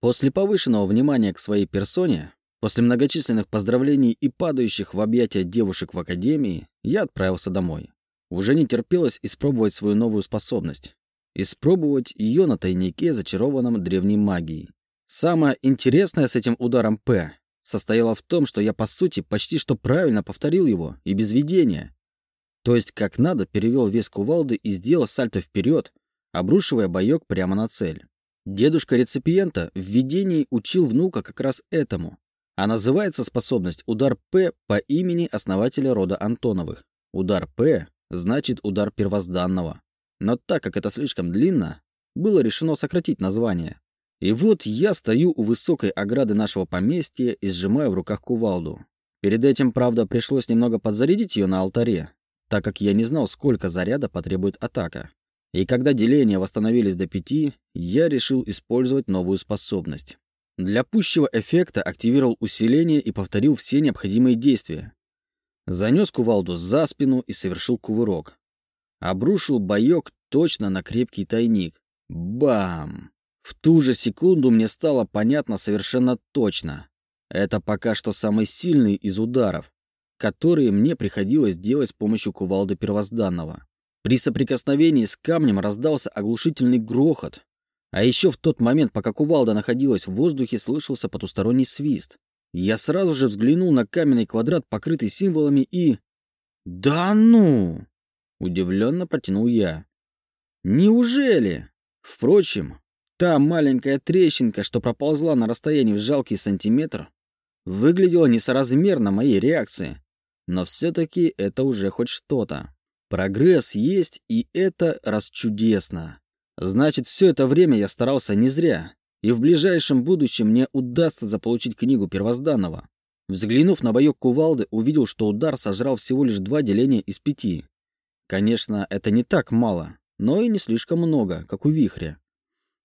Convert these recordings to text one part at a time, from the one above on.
После повышенного внимания к своей персоне, после многочисленных поздравлений и падающих в объятия девушек в академии, я отправился домой. Уже не терпелось испробовать свою новую способность. Испробовать ее на тайнике, зачарованном древней магией. Самое интересное с этим ударом «П» состояло в том, что я, по сути, почти что правильно повторил его, и без видения. То есть, как надо, перевел вес кувалды и сделал сальто вперед, обрушивая боек прямо на цель. Дедушка реципиента в видении учил внука как раз этому. А называется способность удар П по имени основателя рода Антоновых. Удар П значит удар первозданного. Но так как это слишком длинно, было решено сократить название. И вот я стою у высокой ограды нашего поместья и сжимаю в руках кувалду. Перед этим, правда, пришлось немного подзарядить ее на алтаре, так как я не знал, сколько заряда потребует атака. И когда деления восстановились до пяти, я решил использовать новую способность. Для пущего эффекта активировал усиление и повторил все необходимые действия. Занес кувалду за спину и совершил кувырок. Обрушил боек точно на крепкий тайник. Бам! В ту же секунду мне стало понятно совершенно точно. Это пока что самый сильный из ударов, которые мне приходилось делать с помощью кувалды первозданного. При соприкосновении с камнем раздался оглушительный грохот. А еще в тот момент, пока кувалда находилась в воздухе, слышался потусторонний свист. Я сразу же взглянул на каменный квадрат, покрытый символами, и... «Да ну!» — удивленно протянул я. «Неужели?» Впрочем, та маленькая трещинка, что проползла на расстоянии в жалкий сантиметр, выглядела несоразмерно моей реакции. Но все-таки это уже хоть что-то. Прогресс есть, и это расчудесно. Значит, все это время я старался не зря, и в ближайшем будущем мне удастся заполучить книгу первозданного. Взглянув на боек кувалды, увидел, что удар сожрал всего лишь два деления из пяти. Конечно, это не так мало, но и не слишком много, как у вихря.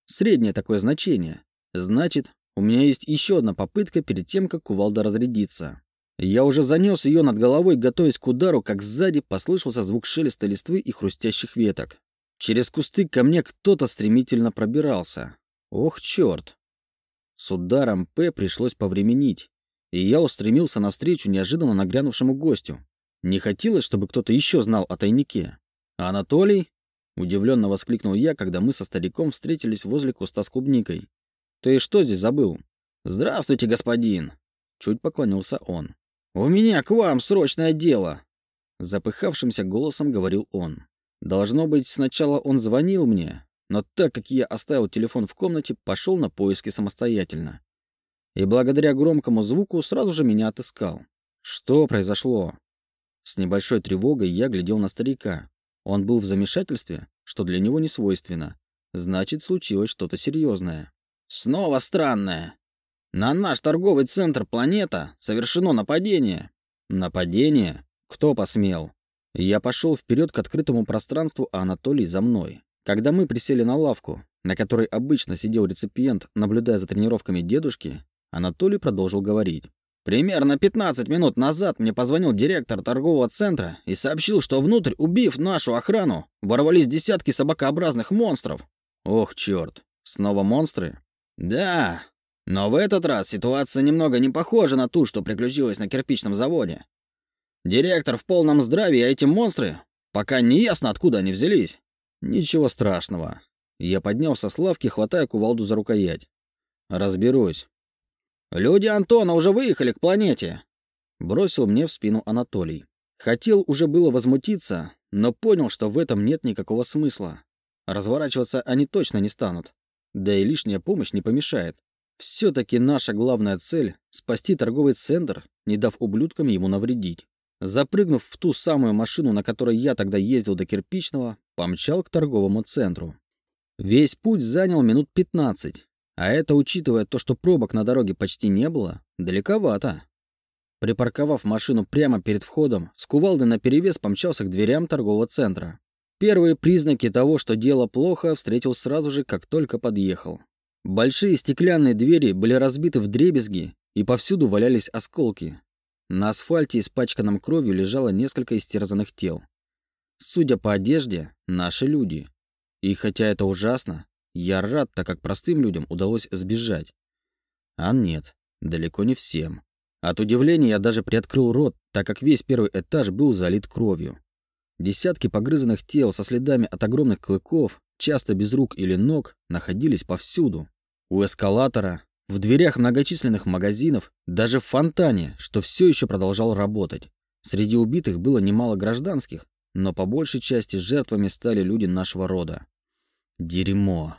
Среднее такое значение. Значит, у меня есть еще одна попытка перед тем, как кувалда разрядится. Я уже занес ее над головой, готовясь к удару, как сзади послышался звук шелеста листвы и хрустящих веток. Через кусты ко мне кто-то стремительно пробирался. Ох, черт! С ударом П пришлось повременить, и я устремился навстречу неожиданно нагрянувшему гостю. Не хотелось, чтобы кто-то еще знал о тайнике. «Анатолий?» — удивленно воскликнул я, когда мы со стариком встретились возле куста с клубникой. «Ты что здесь забыл?» «Здравствуйте, господин!» — чуть поклонился он. «У меня к вам срочное дело!» Запыхавшимся голосом говорил он. Должно быть, сначала он звонил мне, но так как я оставил телефон в комнате, пошел на поиски самостоятельно. И благодаря громкому звуку сразу же меня отыскал. Что произошло? С небольшой тревогой я глядел на старика. Он был в замешательстве, что для него не свойственно. Значит, случилось что-то серьезное. «Снова странное!» На наш торговый центр «Планета» совершено нападение. Нападение? Кто посмел? Я пошел вперед к открытому пространству, а Анатолий за мной. Когда мы присели на лавку, на которой обычно сидел реципиент, наблюдая за тренировками дедушки, Анатолий продолжил говорить. Примерно 15 минут назад мне позвонил директор торгового центра и сообщил, что внутрь, убив нашу охрану, ворвались десятки собакообразных монстров. Ох, черт, снова монстры? Да, но в этот раз ситуация немного не похожа на ту, что приключилась на кирпичном заводе. Директор в полном здравии, а эти монстры, пока не ясно, откуда они взялись. Ничего страшного. Я поднялся с лавки, хватая кувалду за рукоять. Разберусь. Люди Антона уже выехали к планете. Бросил мне в спину Анатолий. Хотел уже было возмутиться, но понял, что в этом нет никакого смысла. Разворачиваться они точно не станут. Да и лишняя помощь не помешает. Все-таки наша главная цель — спасти торговый центр, не дав ублюдкам ему навредить. Запрыгнув в ту самую машину, на которой я тогда ездил до Кирпичного, помчал к торговому центру. Весь путь занял минут 15, а это, учитывая то, что пробок на дороге почти не было, далековато. Припарковав машину прямо перед входом, с кувалдой наперевес помчался к дверям торгового центра. Первые признаки того, что дело плохо, встретил сразу же, как только подъехал. Большие стеклянные двери были разбиты в дребезги, и повсюду валялись осколки. На асфальте, испачканном кровью, лежало несколько истерзанных тел. Судя по одежде, наши люди. И хотя это ужасно, я рад, так как простым людям удалось сбежать. А нет, далеко не всем. От удивления я даже приоткрыл рот, так как весь первый этаж был залит кровью. Десятки погрызанных тел со следами от огромных клыков, часто без рук или ног, находились повсюду. У эскалатора, в дверях многочисленных магазинов, даже в фонтане, что все еще продолжал работать. Среди убитых было немало гражданских, но по большей части жертвами стали люди нашего рода. Дерьмо.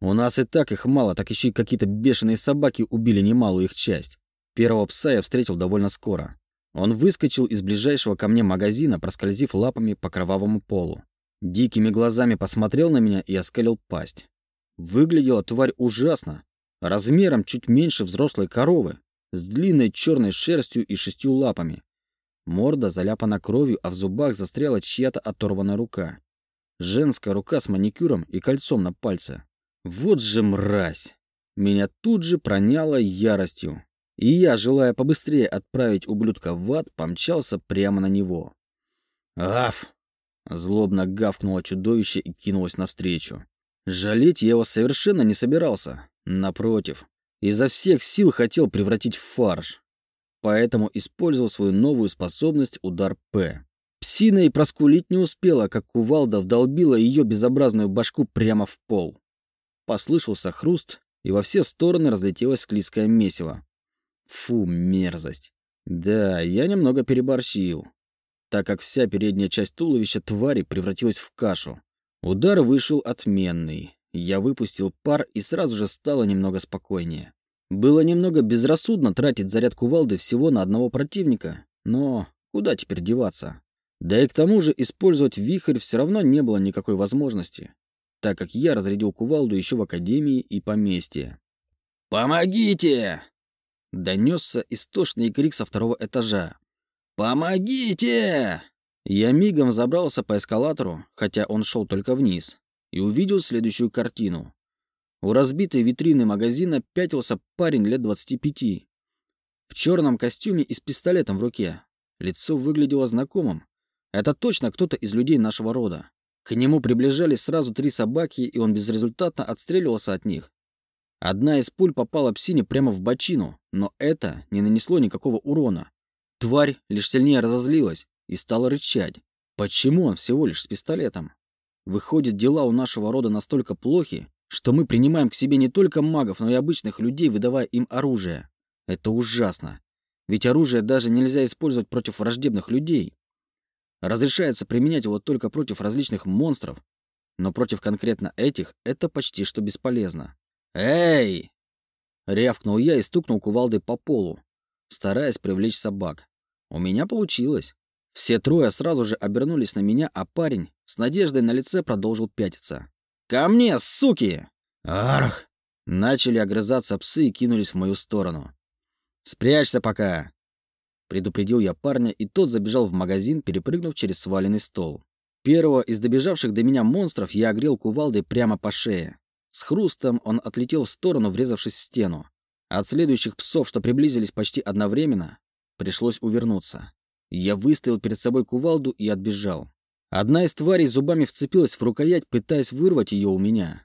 У нас и так их мало, так еще и какие-то бешеные собаки убили немалую их часть. Первого пса я встретил довольно скоро. Он выскочил из ближайшего ко мне магазина, проскользив лапами по кровавому полу. Дикими глазами посмотрел на меня и оскалил пасть. Выглядела тварь ужасно, размером чуть меньше взрослой коровы, с длинной черной шерстью и шестью лапами. Морда заляпана кровью, а в зубах застряла чья-то оторванная рука. Женская рука с маникюром и кольцом на пальце. Вот же мразь! Меня тут же проняло яростью. И я, желая побыстрее отправить ублюдка в ад, помчался прямо на него. «Аф!» Злобно гавкнуло чудовище и кинулось навстречу. Жалеть я его совершенно не собирался. Напротив, изо всех сил хотел превратить в фарш. Поэтому использовал свою новую способность удар П. Псина и проскулить не успела, как кувалда вдолбила ее безобразную башку прямо в пол. Послышался хруст, и во все стороны разлетелось склизкое месиво. Фу, мерзость. Да, я немного переборщил, так как вся передняя часть туловища твари превратилась в кашу. Удар вышел отменный. Я выпустил пар и сразу же стало немного спокойнее. Было немного безрассудно тратить заряд кувалды всего на одного противника, но куда теперь деваться? Да и к тому же использовать вихрь все равно не было никакой возможности, так как я разрядил кувалду еще в академии и поместье. «Помогите!» Донесся истошный крик со второго этажа. «Помогите!» Я мигом забрался по эскалатору, хотя он шел только вниз, и увидел следующую картину. У разбитой витрины магазина пятился парень лет 25. В черном костюме и с пистолетом в руке. Лицо выглядело знакомым. Это точно кто-то из людей нашего рода. К нему приближались сразу три собаки, и он безрезультатно отстреливался от них. Одна из пуль попала псине прямо в бочину, но это не нанесло никакого урона. Тварь лишь сильнее разозлилась и стала рычать. Почему он всего лишь с пистолетом? Выходит, дела у нашего рода настолько плохи, что мы принимаем к себе не только магов, но и обычных людей, выдавая им оружие. Это ужасно. Ведь оружие даже нельзя использовать против враждебных людей. Разрешается применять его только против различных монстров, но против конкретно этих это почти что бесполезно. «Эй!» Рявкнул я и стукнул кувалдой по полу, стараясь привлечь собак. У меня получилось. Все трое сразу же обернулись на меня, а парень с надеждой на лице продолжил пятиться. «Ко мне, суки!» «Арх!» Начали огрызаться псы и кинулись в мою сторону. «Спрячься пока!» Предупредил я парня, и тот забежал в магазин, перепрыгнув через сваленный стол. Первого из добежавших до меня монстров я огрел кувалдой прямо по шее. С хрустом он отлетел в сторону, врезавшись в стену. От следующих псов, что приблизились почти одновременно, пришлось увернуться. Я выставил перед собой кувалду и отбежал. Одна из тварей зубами вцепилась в рукоять, пытаясь вырвать ее у меня.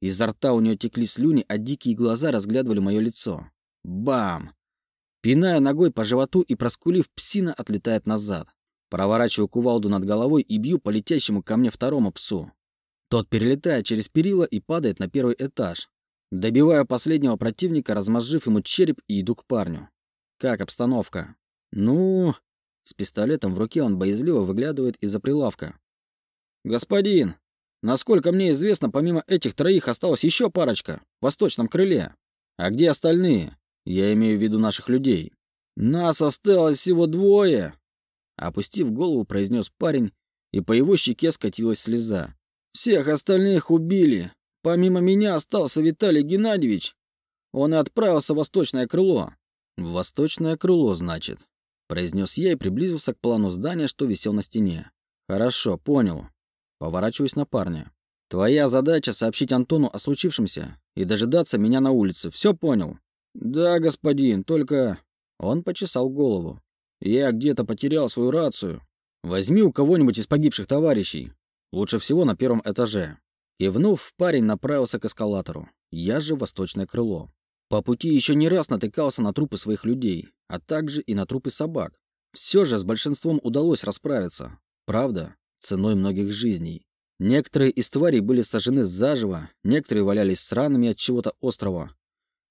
Изо рта у нее текли слюни, а дикие глаза разглядывали мое лицо. Бам! Пиная ногой по животу и проскулив, псина отлетает назад. Проворачиваю кувалду над головой и бью по летящему ко мне второму псу. Тот перелетает через перила и падает на первый этаж. Добиваю последнего противника, размозжив ему череп и иду к парню. Как обстановка? Ну, с пистолетом в руке он боязливо выглядывает из-за прилавка. «Господин, насколько мне известно, помимо этих троих осталась еще парочка в восточном крыле. А где остальные? Я имею в виду наших людей. Нас осталось всего двое!» Опустив голову, произнес парень, и по его щеке скатилась слеза. «Всех остальных убили. Помимо меня остался Виталий Геннадьевич. Он и отправился в восточное крыло». «В восточное крыло, значит?» Произнес я и приблизился к плану здания, что висел на стене. Хорошо, понял. Поворачиваюсь на парня. Твоя задача сообщить Антону о случившемся и дожидаться меня на улице. Все понял? Да, господин, только... Он почесал голову. Я где-то потерял свою рацию. Возьми у кого-нибудь из погибших товарищей. Лучше всего на первом этаже. Кивнув, парень направился к эскалатору. Я же восточное крыло. По пути еще не раз натыкался на трупы своих людей, а также и на трупы собак. Все же с большинством удалось расправиться. Правда, ценой многих жизней. Некоторые из тварей были сожжены заживо, некоторые валялись с ранами от чего-то острого.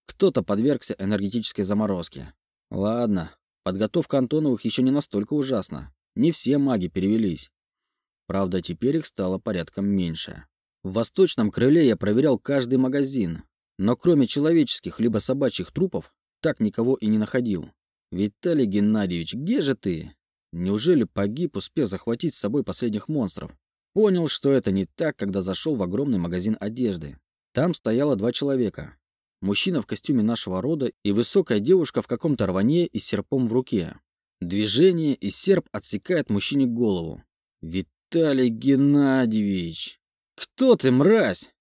Кто-то подвергся энергетической заморозке. Ладно, подготовка Антоновых еще не настолько ужасна. Не все маги перевелись. Правда, теперь их стало порядком меньше. В восточном крыле я проверял каждый магазин, но кроме человеческих либо собачьих трупов, так никого и не находил. «Виталий Геннадьевич, где же ты? Неужели погиб, успев захватить с собой последних монстров?» Понял, что это не так, когда зашел в огромный магазин одежды. Там стояло два человека. Мужчина в костюме нашего рода и высокая девушка в каком-то рване и серпом в руке. Движение, и серп отсекает мужчине голову. «Виталий Геннадьевич! Кто ты, мразь?»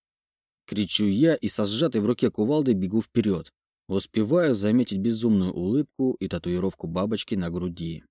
Кричу я и со сжатой в руке кувалдой бегу вперед. Успеваю заметить безумную улыбку и татуировку бабочки на груди.